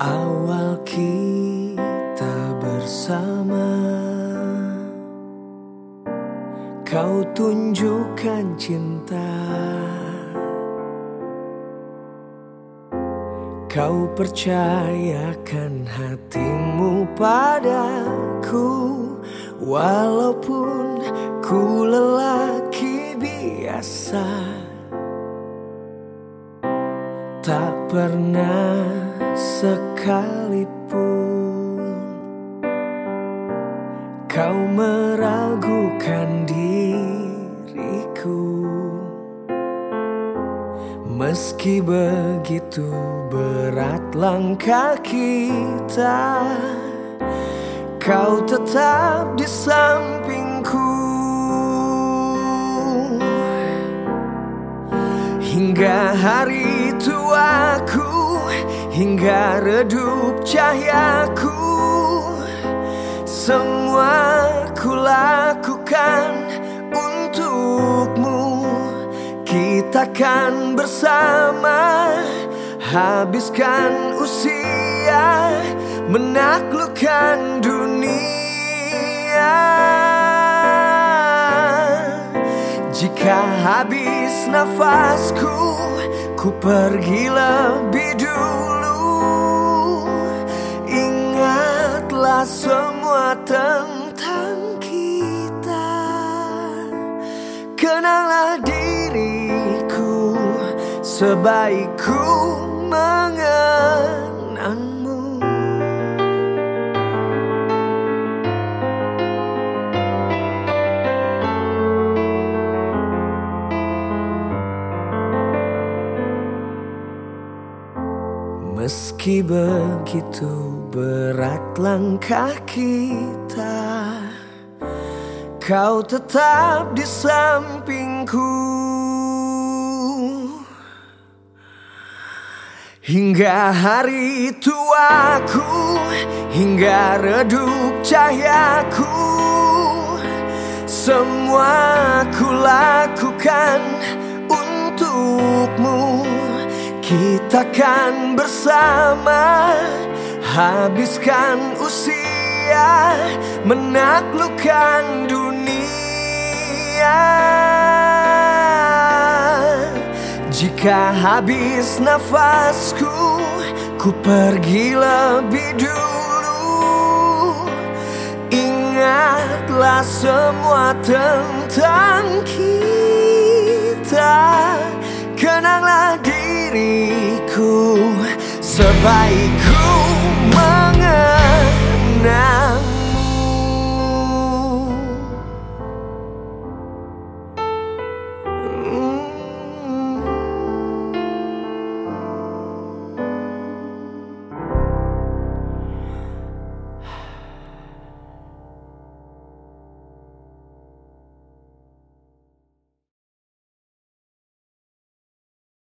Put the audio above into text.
Awal kita bersama. Kau tunjukkan cinta. Kau percayakan hatimu padaku. Walaupun ku lelaki biasa Tak pernah sekalipun Kau meragukan diriku. Meski begitu berat langkah kita Kau tetap di sampingku. Hingga hari tuaku Hingga redup cahayaku. Semua ku lakukan untukmu. Kita kan bersama Habiskan usia Menaklukkan dunia. Jika habis nafasku Ku pergi lebih dulu. Ingatlah semua tentang kita. Kenanglah diriku Sebaikku Meski begitu berat langkah kita Kau tetap di sampingku. Hingga hari tuaku Hingga redup cahayaku Semua ku lakukan untukmu kan bersama Habiskan usia Menaklukkan dunia. Jika habis nafasku Ku pergi lebih dulu. Ingatlah semua tentang kita. Kenanglah survive